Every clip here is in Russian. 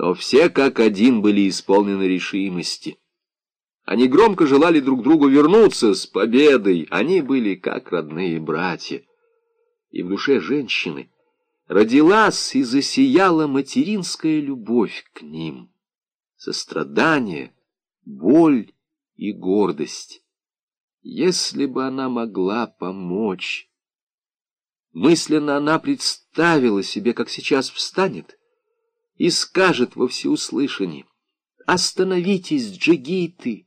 но все как один были исполнены решимости. Они громко желали друг другу вернуться с победой, они были как родные братья. И в душе женщины родилась и засияла материнская любовь к ним, сострадание, боль и гордость. Если бы она могла помочь... Мысленно она представила себе, как сейчас встанет и скажет во всеуслышание, «Остановитесь, джигиты!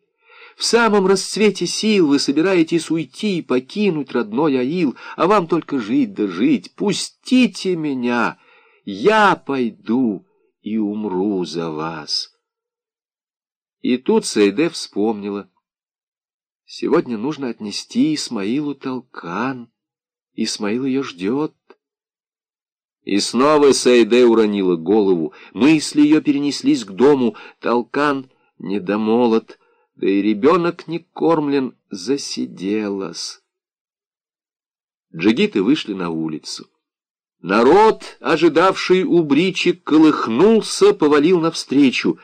В самом расцвете сил вы собираетесь уйти и покинуть родной Аил, а вам только жить да жить. Пустите меня, я пойду и умру за вас». И тут Сайде вспомнила. Сегодня нужно отнести Исмаилу толкан. Исмаил ее ждет. И снова Сайде уронила голову. Мысли ее перенеслись к дому. Толкан недомолот, да и ребенок не кормлен, засиделась. Джигиты вышли на улицу. Народ, ожидавший у бричек, колыхнулся, повалил навстречу.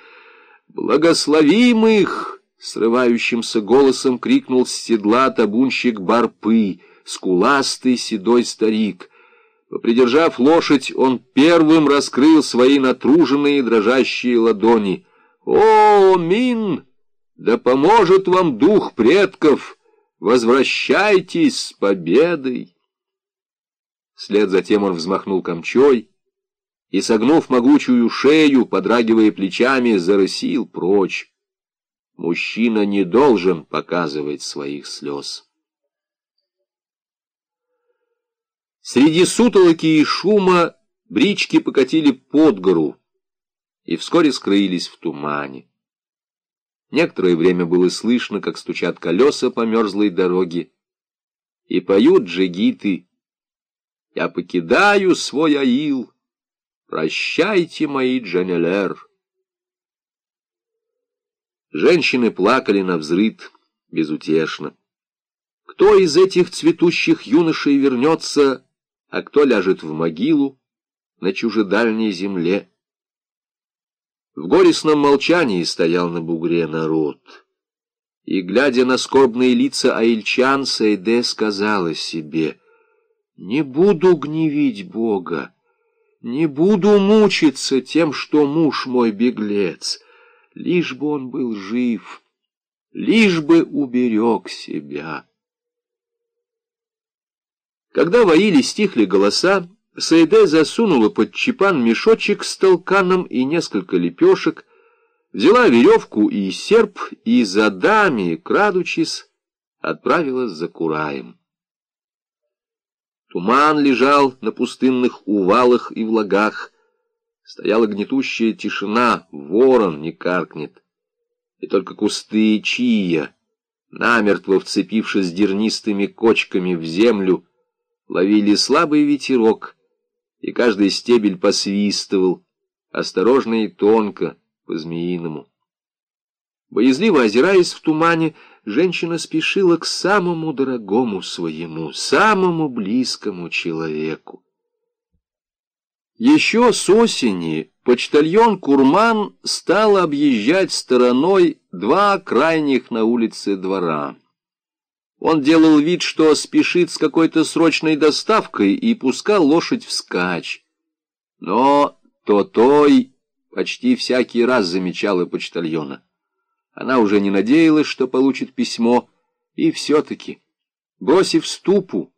«Благословим их!» — срывающимся голосом крикнул с седла табунщик Барпы, скуластый седой старик — Попридержав лошадь, он первым раскрыл свои натруженные дрожащие ладони. «О, Мин! Да поможет вам дух предков! Возвращайтесь с победой!» Вслед затем он взмахнул камчой и, согнув могучую шею, подрагивая плечами, зарысил прочь. Мужчина не должен показывать своих слез. Среди сутолоки и шума брички покатили под гору и вскоре скрылись в тумане. Некоторое время было слышно, как стучат колеса по мерзлой дороге, и поют джигиты «Я покидаю свой аил, прощайте, мои джанелер». Женщины плакали на взрыд безутешно. Кто из этих цветущих юношей вернется а кто ляжет в могилу на чужедальней земле. В горестном молчании стоял на бугре народ. И, глядя на скорбные лица аильчан, Сайде сказала себе, «Не буду гневить Бога, не буду мучиться тем, что муж мой беглец, лишь бы он был жив, лишь бы уберег себя». Когда воили стихли голоса, Сайде засунула под чепан мешочек с толканом и несколько лепешек, взяла веревку и серп и за дами, крадучись, отправилась за Кураем. Туман лежал на пустынных увалах и влагах. Стояла гнетущая тишина, ворон не каркнет. И только кусты чия, намертво вцепившись дернистыми кочками в землю, ловили слабый ветерок, и каждый стебель посвистывал, осторожно и тонко, по-змеиному. Боязливо озираясь в тумане, женщина спешила к самому дорогому своему, самому близкому человеку. Еще с осени почтальон Курман стал объезжать стороной два крайних на улице двора. Он делал вид, что спешит с какой-то срочной доставкой и пускал лошадь вскачь. Но то-той почти всякий раз замечала почтальона. Она уже не надеялась, что получит письмо, и все-таки, бросив ступу,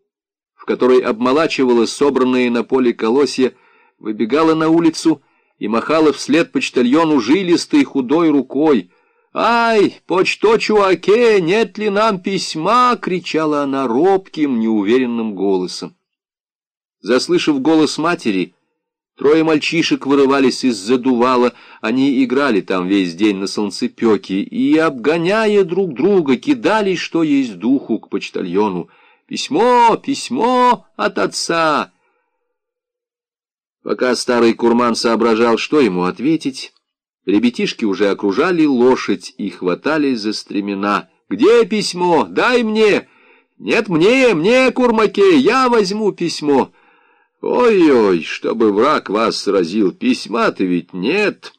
в которой обмолачивала собранные на поле колосья, выбегала на улицу и махала вслед почтальону жилистой худой рукой — «Ай, почто чуваке, нет ли нам письма?» — кричала она робким, неуверенным голосом. Заслышав голос матери, трое мальчишек вырывались из задувала, они играли там весь день на солнцепеке и, обгоняя друг друга, кидались, что есть духу, к почтальону. «Письмо, письмо от отца!» Пока старый курман соображал, что ему ответить, Ребятишки уже окружали лошадь и хватались за стремена. «Где письмо? Дай мне!» «Нет, мне, мне, Курмаке, я возьму письмо!» «Ой-ой, чтобы враг вас сразил, письма-то ведь нет!»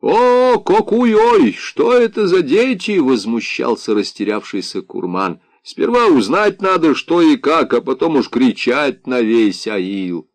«О, кокуй-ой, что это за дети?» — возмущался растерявшийся Курман. «Сперва узнать надо, что и как, а потом уж кричать на весь аил».